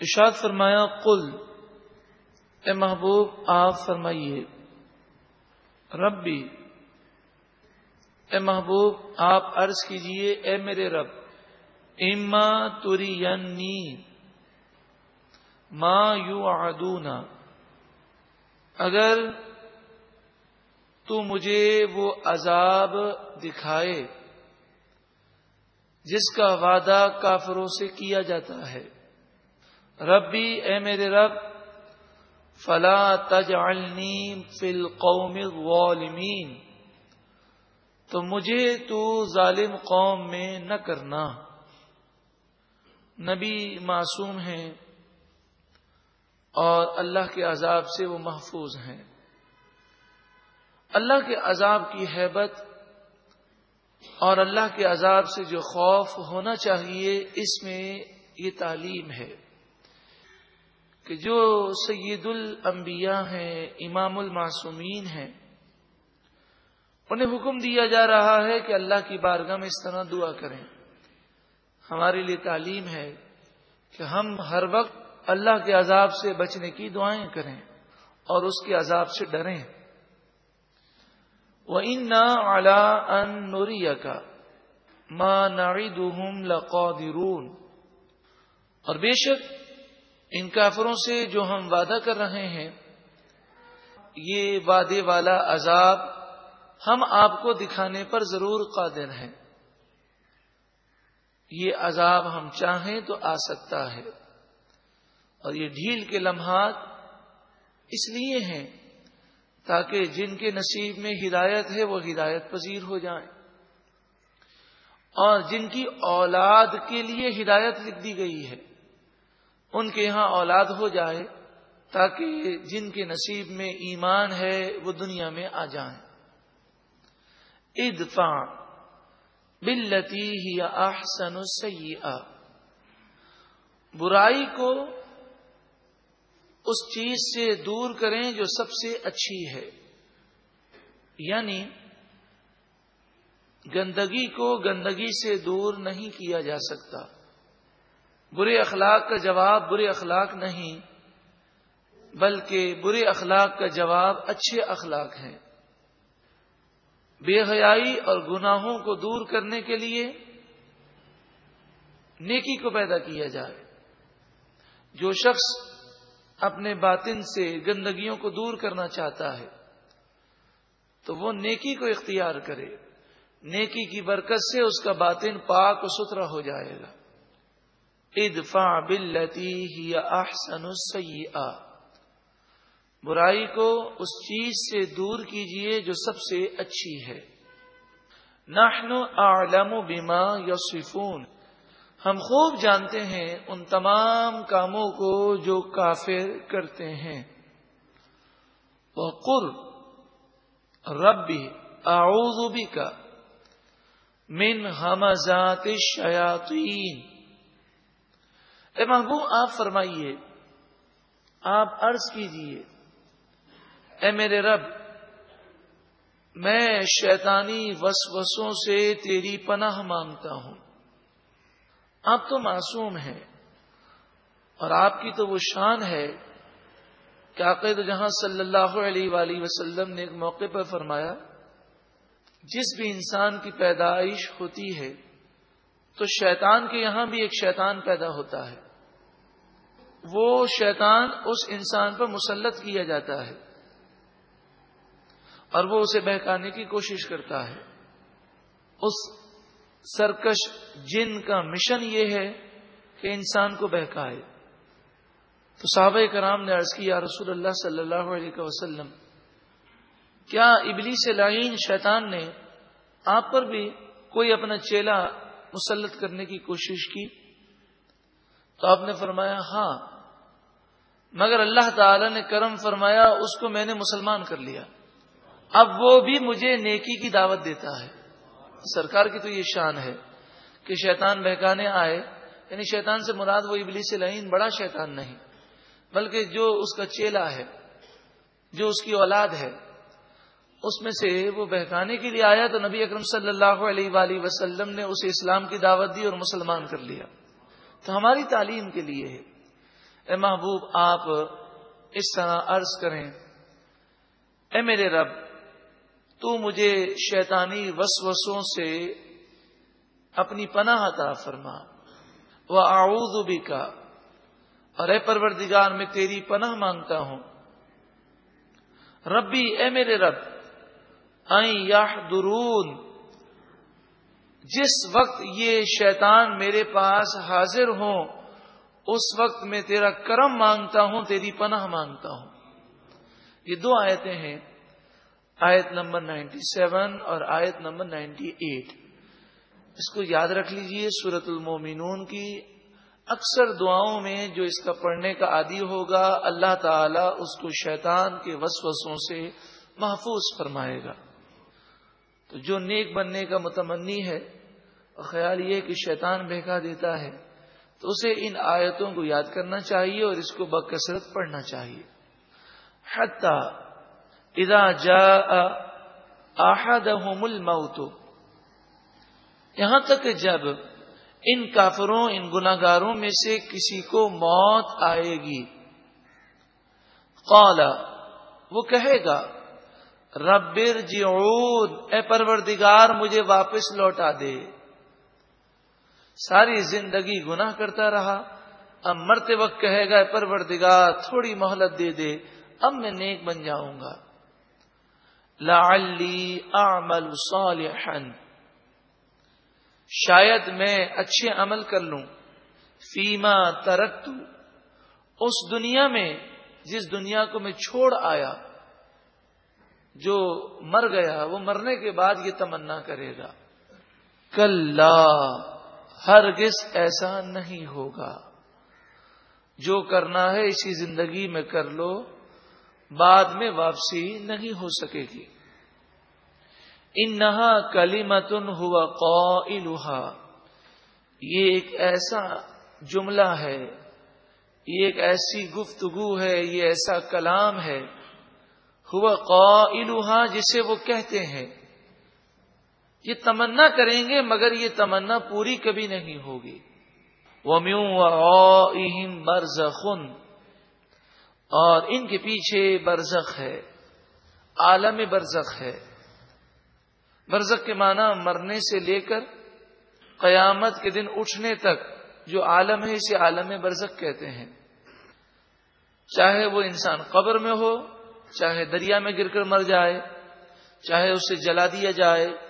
اشاد فرمایا، قل، اے محبوب، آپ فرمائیے، ربی، اے محبوب، آپ عرض کیجیے، اے میرے رب، اما توری ماں یو آدونا اگر تو مجھے وہ عذاب دکھائے، جس کا وعدہ کافروں سے کیا جاتا ہے۔ ربی، اے میرے رب، فلا تجعلنی فی القوم الظالمین، تو مجھے تو ظالم قوم میں نہ کرنا۔ نبی معصوم ہیں اور اللہ کے عذاب سے وہ محفوظ ہیں۔ اللہ کے عذاب کی حیبت اور اللہ کے عذاب سے جو خوف ہونا چاہیے، اس میں یہ تعلیم ہے۔ کہ جو سید الانبیاء ہیں، امام المعصومین ہیں، انہیں حکم دیا جا رہا ہے کہ اللہ کی بارگاہ میں اس طرح دعا کریں۔ ہمارے لیے تعلیم ہے کہ ہم ہر وقت اللہ کے عذاب سے بچنے کی دعائیں کریں اور اس کے عذاب سے ڈریں۔ وہ ان اعلی ان نوریا کا ماں نعیدہم لقادرون۔ اور بے شک ان کافروں سے جو ہم وعدہ کر رہے ہیں، یہ وعدے والا عذاب ہم آپ کو دکھانے پر ضرور قادر ہیں۔ یہ عذاب ہم چاہیں تو آ سکتا ہے۔ اور یہ ڈھیل کے لمحات اس لیے ہیں تاکہ جن کے نصیب میں ہدایت ہے، وہ ہدایت پذیر ہو جائیں۔ اور جن کی اولاد کے لیے ہدایت لکھ دی گئی ہے۔ ان کے یہاں اولاد ہو جائے تاکہ جن کے نصیب میں ایمان ہے، وہ دنیا میں آ جائیں۔ ادفا بلتی ہی احسن برائی کو اس چیز سے دور کریں جو سب سے اچھی ہے۔ یعنی گندگی کو گندگی سے دور نہیں کیا جا سکتا۔ برے اخلاق کا جواب برے اخلاق نہیں، بلکہ برے اخلاق کا جواب اچھے اخلاق ہیں۔ بے حیائی اور گناہوں کو دور کرنے کے لیے نیکی کو پیدا کیا جائے۔ جو شخص اپنے باطن سے گندگیوں کو دور کرنا چاہتا ہے، تو وہ نیکی کو اختیار کرے۔ نیکی کی برکت سے اس کا باطن پاک و ستھرا ہو جائے گا۔ ادفا بلتی ہی احسن السیئہ۔ برائی کو اس چیز سے دور کیجیے جو سب سے اچھی ہے۔ نحن اعلم بما یصفون۔ ہم خوب جانتے ہیں ان تمام کاموں کو جو کافر کرتے ہیں۔ وہ قر ربی آبی کا من حمزات شیاتین اے محبوب، آپ فرمائیے، آپ عرض کیجیے، اے میرے رب، میں شیطانی وسوسوں سے تیری پناہ مانگتا ہوں۔ آپ تو معصوم ہیں اور آپ کی تو وہ شان ہے کہ عقید جہاں صلی اللہ علیہ وآلہ وسلم نے ایک موقع پر فرمایا، جس بھی انسان کی پیدائش ہوتی ہے تو شیطان کے یہاں بھی ایک شیطان پیدا ہوتا ہے۔ وہ شیطان اس انسان پر مسلط کیا جاتا ہے اور وہ اسے بہکانے کی کوشش کرتا ہے۔ اس سرکش جن کا مشن یہ ہے کہ انسان کو بہکائے۔ تو صحابہ کرام نے عرض کیا رسول اللہ صلی اللہ علیہ وسلم، کیا ابلی سے لائن شیطان نے آپ پر بھی کوئی اپنا چیلا مسلط کرنے کی کوشش کی؟ تو آپ نے فرمایا ہاں مگر اللہ تعالی نے کرم فرمایا، اس کو میں نے مسلمان کر لیا۔ اب وہ بھی مجھے نیکی کی دعوت دیتا ہے۔ سرکار کی تو یہ شان ہے کہ شیطان بہکانے آئے۔ یعنی شیطان سے مراد وہ ابلی سے لائن بڑا شیطان نہیں، بلکہ جو اس کا چیلا ہے، جو اس کی اولاد ہے، اس میں سے وہ بہکانے کے لیے آیا تو نبی اکرم صلی اللہ علیہ وآلہ وسلم نے اسے اسلام کی دعوت دی اور مسلمان کر لیا۔ تو ہماری تعلیم کے لیے ہے۔ اے محبوب، آپ اس طرح عرض کریں، اے میرے رب، تو مجھے شیطانی وسوسوں سے اپنی پناہ عطا فرما۔ وہ آؤ بھی کا اور اے پروردگار، میں تیری پناہ مانگتا ہوں۔ ربی، اے میرے رب یا درون جس وقت یہ شیطان میرے پاس حاضر ہوں اس وقت میں تیرا کرم مانگتا ہوں، تیری پناہ مانگتا ہوں۔ یہ دو آیتیں ہیں، آیت نمبر نائنٹی سیون اور آیت نمبر نائنٹی ایٹ۔ اس کو یاد رکھ لیجیے سورت المومنون کی اکثر دعاؤں میں جو اس کا پڑھنے کا عادی ہوگا، اللہ تعالی اس کو شیطان کے وسوسوں سے محفوظ فرمائے گا۔ تو جو نیک بننے کا متمنی ہے خیال یہ کہ شیطان بہکا دیتا ہے تو اسے ان آیتوں کو یاد کرنا چاہیے اور اس کو بکثرت پڑھنا چاہیے۔ حتی اذا جاء احدهم الموت۔ یہاں تک کہ جب ان کافروں، ان گناگاروں میں سے کسی کو موت آئے گی۔ قال، وہ کہے گا ربر جیود اے پروردگار، مجھے واپس لوٹا دے۔ ساری زندگی گناہ کرتا رہا۔ اب مرتے وقت کہے گا پروردگار، تھوڑی مہلت دے دے، اب میں نیک بن جاؤں گا۔ لعلی اعمل صالحا۔ شاید میں اچھے عمل کر لوں۔ فیما ترک اس دنیا میں، جس دنیا کو میں چھوڑ آیا، جو مر گیا، وہ مرنے کے بعد یہ تمنا کرے گا۔ کل ہرگز ایسا نہیں ہوگا۔ جو کرنا ہے اسی زندگی میں کر لو، بعد میں واپسی نہیں ہو سکے گی۔ ان نہا کلی متن ہوا قوہا یہ ایک ایسا جملہ ہے، یہ ایک ایسی گفتگو ہے، یہ ایسا کلام ہے۔ ہوا قوہا جسے وہ کہتے ہیں۔ یہ تمنا کریں گے مگر یہ تمنا پوری کبھی نہیں ہوگی۔ وہ برزخن اور ان کے پیچھے برزخ ہے۔ عالم برزخ ہے۔ برزخ کے معنی مرنے سے لے کر قیامت کے دن اٹھنے تک جو عالم ہے اسے عالم برزخ کہتے ہیں۔ چاہے وہ انسان قبر میں ہو، چاہے دریا میں گر کر مر جائے، چاہے اسے جلا دیا جائے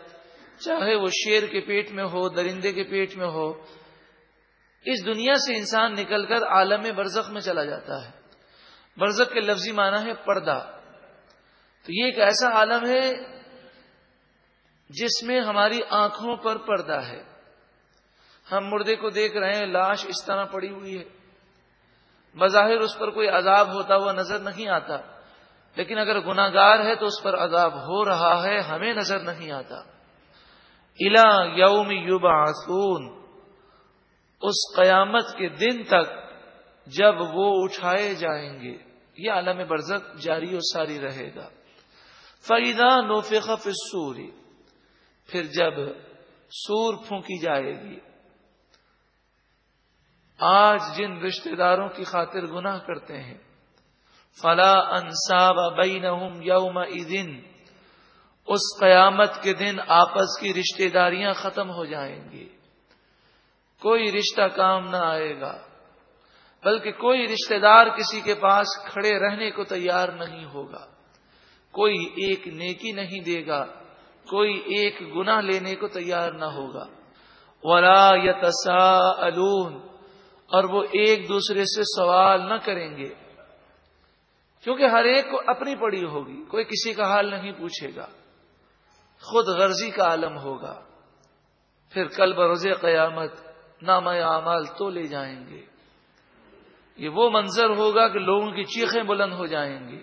چاہے وہ شیر کے پیٹ میں ہو، درندے کے پیٹ میں ہو، اس دنیا سے انسان نکل کر عالم برزخ میں چلا جاتا ہے۔ برزخ کے لفظی معنی ہے پردہ۔ تو یہ ایک ایسا عالم ہے جس میں ہماری آنکھوں پر پردہ ہے۔ ہم مردے کو دیکھ رہے ہیں، لاش اس طرح پڑی ہوئی ہے۔ بظاہر اس پر کوئی عذاب ہوتا ہوا نظر نہیں آتا، لیکن اگر گناگار ہے تو اس پر عذاب ہو رہا ہے، ہمیں نظر نہیں آتا۔ الا یوم یوباسون اس قیامت کے دن تک جب وہ اٹھائے جائیں گے، یہ عالم برزت جاری و ساری رہے گا۔ فریدا نوفق سوری پھر جب سور پھونکی جائے گی۔ آج جن رشتہ داروں کی خاطر گناہ کرتے ہیں، فلا انصاب بینہم یوم دن اس قیامت کے دن آپس کی رشتہ داریاں ختم ہو جائیں گی۔ کوئی رشتہ کام نہ آئے گا، بلکہ کوئی رشتہ دار کسی کے پاس کھڑے رہنے کو تیار نہیں ہوگا۔ کوئی ایک نیکی نہیں دے گا، کوئی ایک گنا لینے کو تیار نہ ہوگا۔ ولا یتسا اور وہ ایک دوسرے سے سوال نہ کریں گے۔ کیونکہ ہر ایک کو اپنی پڑی ہوگی، کوئی کسی کا حال نہیں پوچھے گا۔ خود غرضی کا عالم ہوگا۔ پھر کل بروز قیامت نام اعمال تو لے جائیں گے۔ یہ وہ منظر ہوگا کہ لوگوں کی چیخیں بلند ہو جائیں گی۔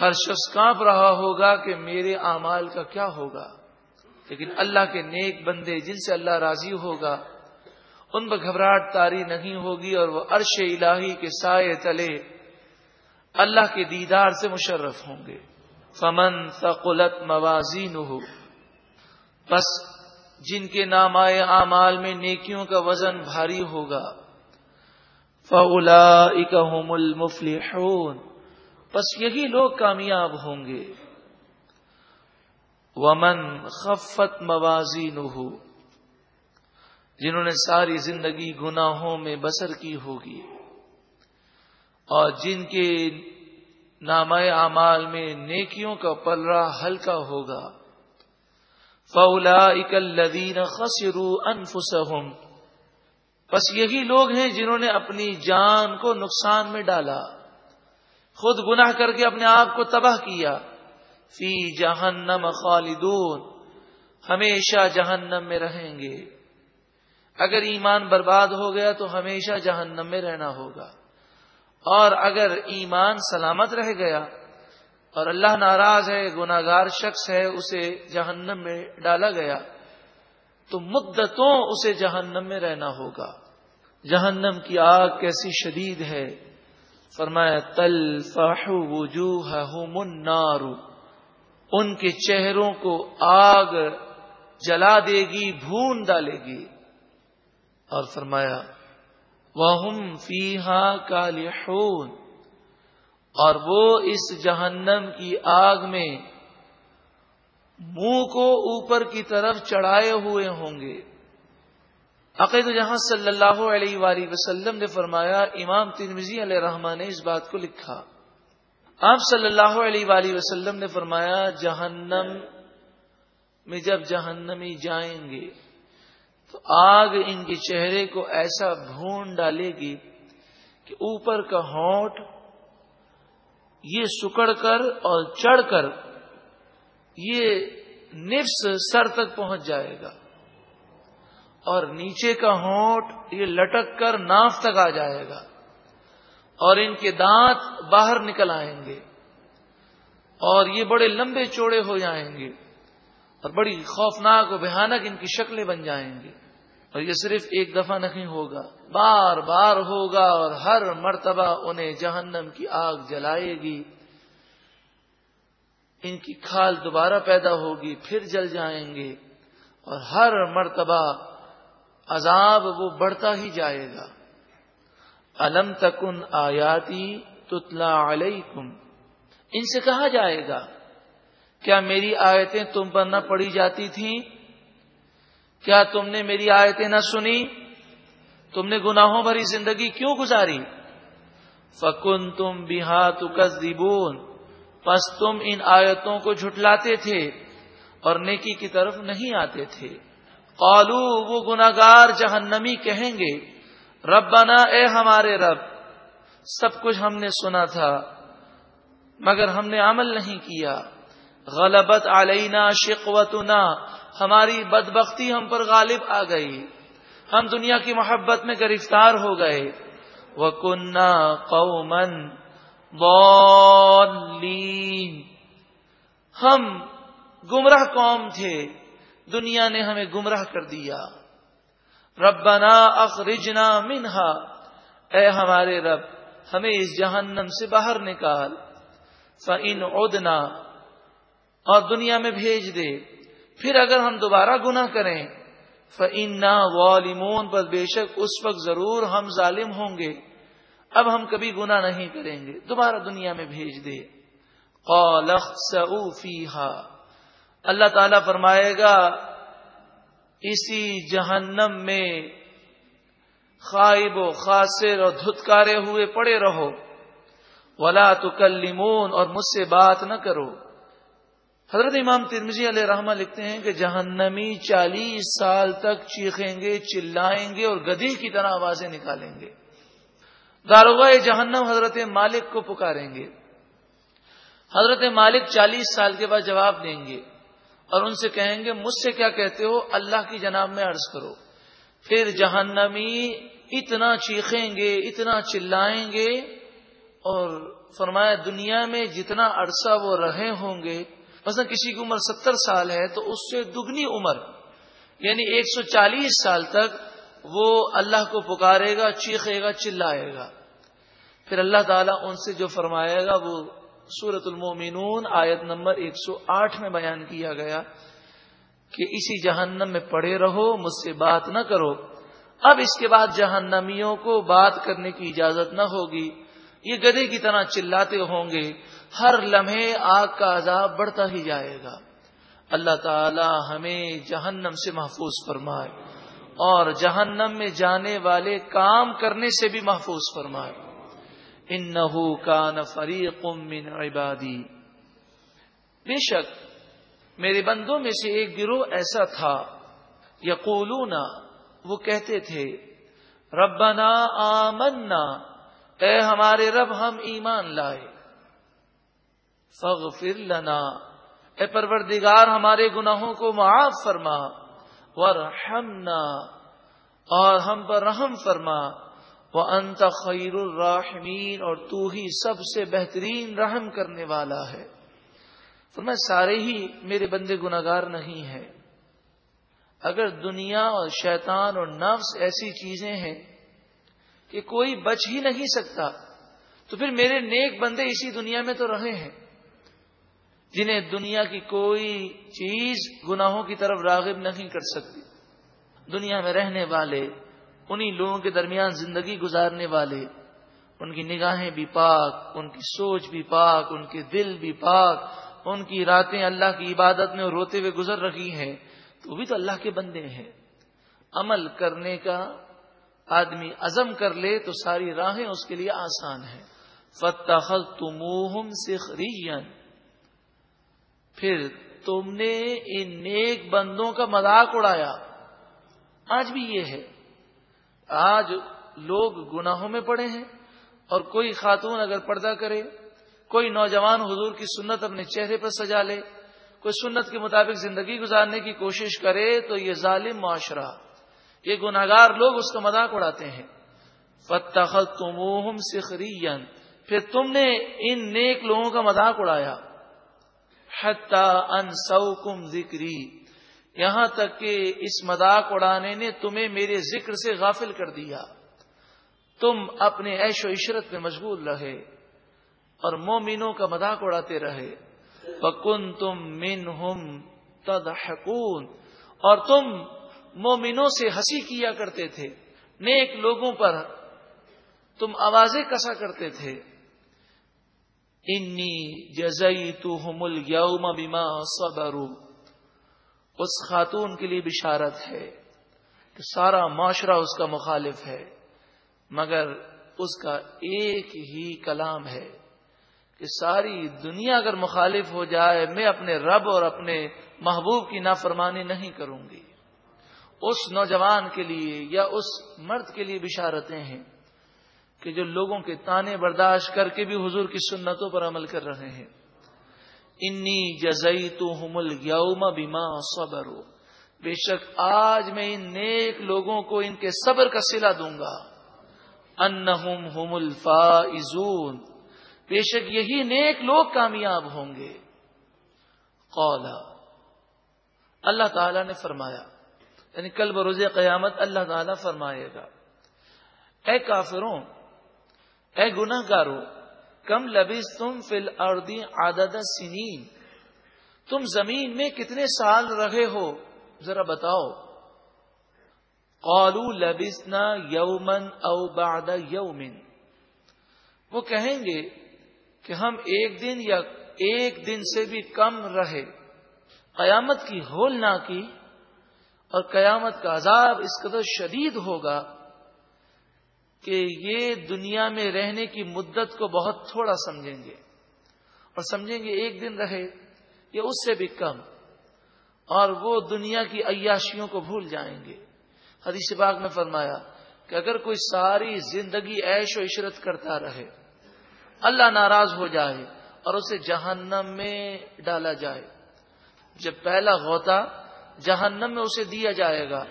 ہر شخص کانپ رہا ہوگا کہ میرے اعمال کا کیا ہوگا۔ لیکن اللہ کے نیک بندے جن سے اللہ راضی ہوگا، ان پر گھبراہٹ تاری نہیں ہوگی اور وہ عرش الہی کے سائے تلے اللہ کے دیدار سے مشرف ہوں گے۔ فمن ثقلت موازین ہو بس جن کے نامائے اعمال میں نیکیوں کا وزن بھاری ہوگا۔ فلا اکم المفلی بس یہی لوگ کامیاب ہوں گے۔ ومن خفت موازی جنہوں نے ساری زندگی گناہوں میں بسر کی ہوگی۔ اور جن کے نام اعمال میں نیکیوں کا پلرا ہلکا ہوگا۔ فولا اکلین خسرو انفسہم بس یہی لوگ ہیں جنہوں نے اپنی جان کو نقصان میں ڈالا۔ خود گناہ کر کے اپنے آپ کو تباہ کیا۔ فی جہنم خالدون۔ ہمیشہ جہنم میں رہیں گے۔ اگر ایمان برباد ہو گیا تو ہمیشہ جہنم میں رہنا ہوگا۔ اور اگر ایمان سلامت رہ گیا اور اللہ ناراض ہے گناگار شخص ہے، اسے جہنم میں ڈالا گیا۔ تو مدتوں اسے جہنم میں رہنا ہوگا۔ جہنم کی آگ کیسی شدید ہے۔ فرمایا تل فاحو وجوہ منارو ان کے چہروں کو آگ جلا دے گی، بھون ڈالے گی۔ اور فرمایا وہ فی کا اور وہ اس جہنم کی آگ میں منہ کو اوپر کی طرف چڑھائے ہوئے ہوں گے۔ عقید جہاں صلی اللہ علیہ وآلہ وسلم نے فرمایا، امام تنوزی علیہ رحمان نے اس بات کو لکھا۔ آپ صلی اللہ علیہ وآلہ وسلم نے فرمایا، جہنم میں جب جہنمی جائیں گے، تو آگ ان کے چہرے کو ایسا بھون ڈالے گی کہ اوپر کا ہونٹ یہ سکڑ کر اور چڑھ کر یہ نفس سر تک پہنچ جائے گا اور نیچے کا ہونٹ یہ لٹک کر ناف تک آ جائے گا اور ان کے دانت باہر نکل آئیں گے اور یہ بڑے لمبے چوڑے ہو جائیں گے اور بڑی خوفناک و بھیانک ان کی شکلیں بن جائیں گے اور یہ صرف ایک دفعہ نہیں ہوگا، بار بار ہوگا اور ہر مرتبہ انہیں جہنم کی آگ جلائے گی۔ ان کی کھال دوبارہ پیدا ہوگی، پھر جل جائیں گے اور ہر مرتبہ عذاب وہ بڑھتا ہی جائے گا۔ الم تکن آیاتی تتلا علیکم۔ ان سے کہا جائے گا، کیا میری آیتیں تم پر نہ پڑی جاتی تھیں؟ کیا تم نے میری آیتیں نہ سنی؟ تم نے گناہوں بھری زندگی کیوں گزاری؟ فکن تم بہا پس تم ان آیتوں کو جھٹلاتے تھے اور نیکی کی طرف نہیں آتے تھے۔ قالو، وہ گناگار جہنمی کہیں گے، ربنا، اے ہمارے رب، سب کچھ ہم نے سنا تھا، مگر ہم نے عمل نہیں کیا۔ غلبت علینا شقوتنا۔ ہماری بدبختی ہم پر غالب آ گئی۔ ہم دنیا کی محبت میں گرفتار ہو گئے۔ وہ کنہ قومن ہم گمراہ قوم تھے۔ دنیا نے ہمیں گمراہ کر دیا۔ ربنا اخرجنا منہا۔ اے ہمارے رب، ہمیں اس جہنم سے باہر نکال۔ فن ادنا اور دنیا میں بھیج دے۔ پھر اگر ہم دوبارہ گناہ کریں فنا والمون پر بے شک اس وقت ضرور ہم ظالم ہوں گے۔ اب ہم کبھی گناہ نہیں کریں گے۔ دوبارہ دنیا میں بھیج دے۔ فیحا اللہ تعالی فرمائے گا، اسی جہنم میں خائب و خاصر اور دھتکارے ہوئے پڑے رہو۔ ولا تو اور مجھ سے بات نہ کرو۔ حضرت امام ترمزی علیہ رحمہ لکھتے ہیں کہ جہنمی چالیس سال تک چیخیں گے، چلائیں گے اور گدی کی طرح آوازیں نکالیں گے۔ داروغ جہنم حضرت مالک کو پکاریں گے۔ حضرت مالک چالیس سال کے بعد جواب دیں گے اور ان سے کہیں گے، مجھ سے کیا کہتے ہو؟ اللہ کی جناب میں عرض کرو۔ پھر جہنمی اتنا چیخیں گے، اتنا چلائیں گے اور فرمایا، دنیا میں جتنا عرصہ وہ رہے ہوں گے مثلا کسی کی عمر ستر سال ہے تو اس سے دگنی عمر یعنی ایک سو چالیس سال تک وہ اللہ کو پکارے گا، چیخے گا، چلائے گا۔ پھر اللہ تعالیٰ ان سے جو فرمائے گا، وہ سورت المومنون آیت نمبر ایک سو آٹھ میں بیان کیا گیا کہ اسی جہنم میں پڑے رہو، مجھ سے بات نہ کرو۔ اب اس کے بعد جہنمیوں کو بات کرنے کی اجازت نہ ہوگی، یہ گدے کی طرح چلاتے ہوں گے۔ ہر لمحے آگ کا عذاب بڑھتا ہی جائے گا۔ اللہ تعالی ہمیں جہنم سے محفوظ فرمائے اور جہنم میں جانے والے کام کرنے سے بھی محفوظ فرمائے۔ ان کا نفری من عبادی۔ بے شک میرے بندوں میں سے ایک گروہ ایسا تھا۔ یقولون، وہ کہتے تھے، ربنا آمنا، اے ہمارے رب ہم ایمان لائے۔ فغفر لنا۔ اے پروردگار، ہمارے گناہوں کو معاف فرما۔ ورحمنا اور ہم پر رحم فرما۔ وہ انت خیر الرحمین اور تو ہی سب سے بہترین رحم کرنے والا ہے۔ تو میں سارے ہی میرے بندے گناگار نہیں ہیں۔ اگر دنیا اور شیطان اور نفس ایسی چیزیں ہیں کہ کوئی بچ ہی نہیں سکتا، تو پھر میرے نیک بندے اسی دنیا میں تو رہے ہیں۔ جنہیں دنیا کی کوئی چیز گناہوں کی طرف راغب نہیں کر سکتی۔ دنیا میں رہنے والے، انہی لوگوں کے درمیان زندگی گزارنے والے، ان کی نگاہیں بھی پاک، ان کی سوچ بھی پاک، ان کے دل بھی پاک، ان کی راتیں اللہ کی عبادت میں روتے ہوئے گزر رہی ہیں، تو بھی تو اللہ کے بندے ہیں۔ عمل کرنے کا آدمی عزم کر لے تو ساری راہیں اس کے لیے آسان ہیں۔ فتح تم سخرین پھر تم نے ان نیک بندوں کا مذاق اڑایا۔ آج بھی یہ ہے۔ آج لوگ گناہوں میں پڑے ہیں اور کوئی خاتون اگر پردہ کرے، کوئی نوجوان حضور کی سنت اپنے چہرے پر سجا لے، کوئی سنت کے مطابق زندگی گزارنے کی کوشش کرے، تو یہ ظالم معاشرہ۔ یہ گناگار لوگ اس کا مذاق اڑاتے ہیں۔ فتح تم سخرین پھر تم نے ان نیک لوگوں کا مذاق اڑایا۔ ان سو ذکری۔ یہاں تک کہ اس مذاق اڑانے نے تمہیں میرے ذکر سے غافل کر دیا۔ تم اپنے عیش و عشرت میں مشغول رہے اور مومنوں کا مذاق اڑاتے رہے۔ بکن تم من ہم اور تم مومنوں سے ہنسی کیا کرتے تھے۔ نیک لوگوں پر تم آوازیں کسا کرتے تھے۔ انی جزئی تو مل یوم بیما اس خاتون کے لیے بشارت ہے کہ سارا معاشرہ اس کا مخالف ہے، مگر اس کا ایک ہی کلام ہے کہ ساری دنیا اگر مخالف ہو جائے، میں اپنے رب اور اپنے محبوب کی نافرمانی نہیں کروں گی۔ اس نوجوان کے لیے یا اس مرد کے لیے بشارتیں ہیں۔ کہ جو لوگوں کے تانے برداشت کر کے بھی حضور کی سنتوں پر عمل کر رہے ہیں۔ انی جزئی تو حمل یوم بیما صبر بے شک آج میں ان نیک لوگوں کو ان کے صبر کا سلا دوں گا۔ ان ہم الفائزون۔ بے شک یہی نیک لوگ کامیاب ہوں گے۔ قولا اللہ تعالی نے فرمایا یعنی کل بروز قیامت اللہ تعالی فرمائے گا، اے کافروں اے گناہ گارو کم لبیز تم فل اردی عادت سنین۔ تم زمین میں کتنے سال رہے ہو؟ ذرا بتاؤ۔ قالو لبسنا یومن او بعد یومن۔ وہ کہیں گے کہ ہم ایک دن یا ایک دن سے بھی کم رہے۔ قیامت کی ہول نہ کی اور قیامت کا عذاب اس قدر شدید ہوگا کہ یہ دنیا میں رہنے کی مدت کو بہت تھوڑا سمجھیں گے اور سمجھیں گے ایک دن رہے یا اس سے بھی کم اور وہ دنیا کی عیاشیوں کو بھول جائیں گے۔ حدیث باغ میں فرمایا کہ اگر کوئی ساری زندگی عیش و عشرت کرتا رہے، اللہ ناراض ہو جائے اور اسے جہنم میں ڈالا جائے۔ جب پہلا غوطہ جہنم میں اسے دیا جائے گا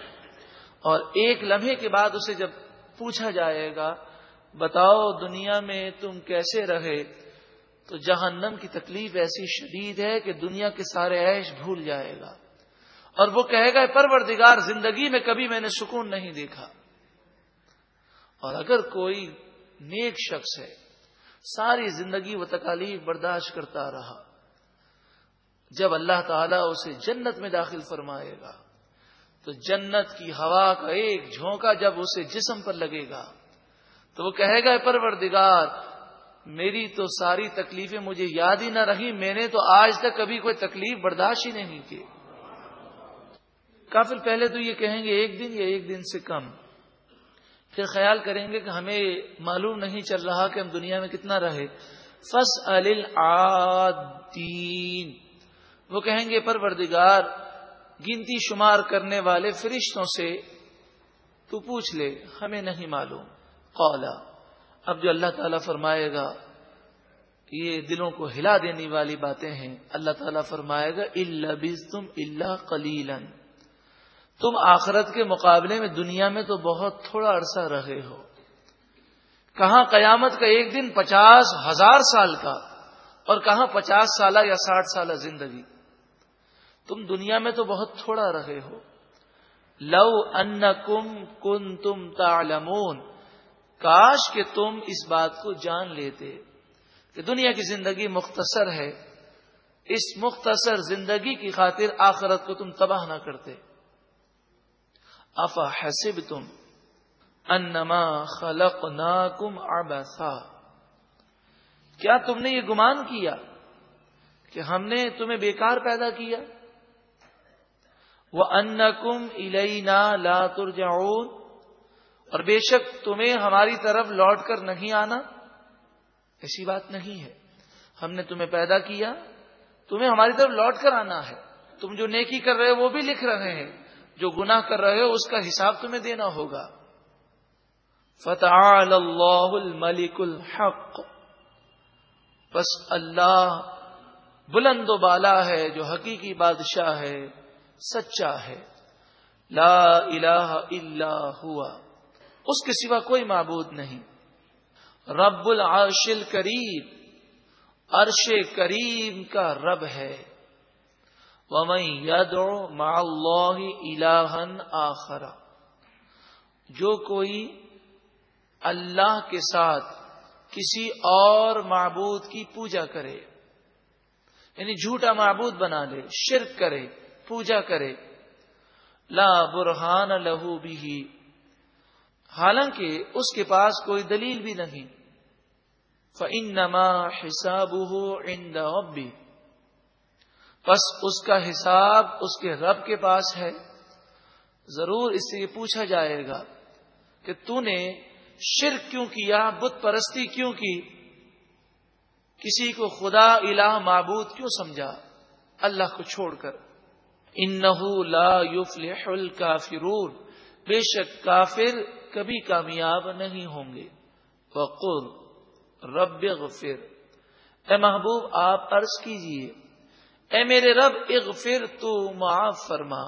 اور ایک لمحے کے بعد اسے جب پوچھا جائے گا، بتاؤ دنیا میں تم کیسے رہے؟ تو جہنم کی تکلیف ایسی شدید ہے کہ دنیا کے سارے عیش بھول جائے گا۔ اور وہ کہے گا پروردگار، زندگی میں کبھی میں نے سکون نہیں دیکھا۔ اور اگر کوئی نیک شخص ہے، ساری زندگی وہ تکالیف برداشت کرتا رہا۔ جب اللہ تعالیٰ اسے جنت میں داخل فرمائے گا۔ تو جنت کی ہوا کا ایک جھونکا جب اسے جسم پر لگے گا، تو وہ کہے گا پروردگار، میری تو ساری تکلیفیں مجھے یاد ہی نہ رہی میں نے تو آج تک کبھی کوئی تکلیف برداشت ہی نہیں کی۔ کافر پہلے تو یہ کہیں گے، ایک دن یا ایک دن سے کم۔ پھر خیال کریں گے کہ ہمیں معلوم نہیں چل رہا کہ ہم دنیا میں کتنا رہے۔ فس وہ کہیں گے، پروردگار گنتی شمار کرنے والے فرشتوں سے تو پوچھ لے، ہمیں نہیں معلوم۔ قولا اب جو اللہ تعالیٰ فرمائے گا یہ دلوں کو ہلا دینے والی باتیں ہیں، اللہ تعالیٰ فرمائے گا اللہ بز تم اللہ کلیلن تم آخرت کے مقابلے میں دنیا میں تو بہت تھوڑا عرصہ رہے ہو۔ کہاں قیامت کا ایک دن پچاس ہزار سال کا اور کہاں پچاس سالہ یا ساٹھ سالہ زندگی؟ تم دنیا میں تو بہت تھوڑا رہے ہو۔ لو ان کم کن تم تالمون کاش کہ تم اس بات کو جان لیتے کہ دنیا کی زندگی مختصر ہے۔ اس مختصر زندگی کی خاطر آخرت کو تم تباہ نہ کرتے۔ افا حسب تم انما خلق ناکم کیا تم نے یہ گمان کیا کہ ہم نے تمہیں بیکار پیدا کیا؟ وہ ان کم الینا لا ترجعون اور بے شک تمہیں ہماری طرف لوٹ کر نہیں آنا ایسی بات نہیں ہے۔ ہم نے تمہیں پیدا کیا، تمہیں ہماری طرف لوٹ کر آنا ہے۔ تم جو نیکی کر رہے ہو وہ بھی لکھ رہے ہیں۔ جو گناہ کر رہے ہو اس کا حساب تمہیں دینا ہوگا۔ فتح اللہ الملک الحق۔ بس اللہ بلند و بالا ہے، جو حقیقی بادشاہ ہے۔ سچا ہے۔ لا الہ الا ہوا۔ اس کے سوا کوئی معبود نہیں۔ رب العرش الکریم، عرش کریم کا رب ہے۔ آخرا جو کوئی اللہ کے ساتھ کسی اور معبود کی پوجا کرے یعنی جھوٹا معبود بنا لے، شرک کرے پوجا کرے۔ لا برہان لہو بھی حالانکہ اس کے پاس کوئی دلیل بھی نہیں۔ فنما حساب ابی بس اس کا حساب اس کے رب کے پاس ہے۔ ضرور اس سے یہ پوچھا جائے گا کہ تو نے شرک کیوں کیا، بت پرستی کیوں کی؟ کسی کو خدا الہ معبود کیوں سمجھا؟ اللہ کو چھوڑ کر۔ ان لا یفلح الکافرون۔ بے شک کافر کبھی کامیاب نہیں ہوں گے۔ وقل رب غفر اے محبوب، آپ عرض کیجیے۔ اے میرے رب، اغفر، تو معاف فرما۔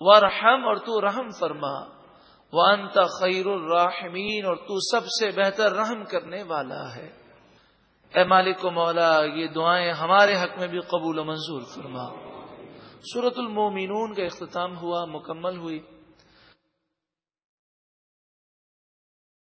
ورحم اور تو رحم فرما۔ وانت خیر الراحمین، اور تو سب سے بہتر رحم کرنے والا ہے۔ اے مالک و مولا، یہ دعائیں ہمارے حق میں بھی قبول و منظور فرما۔ صورت المومنون کا اختتام ہوا مکمل ہوئی۔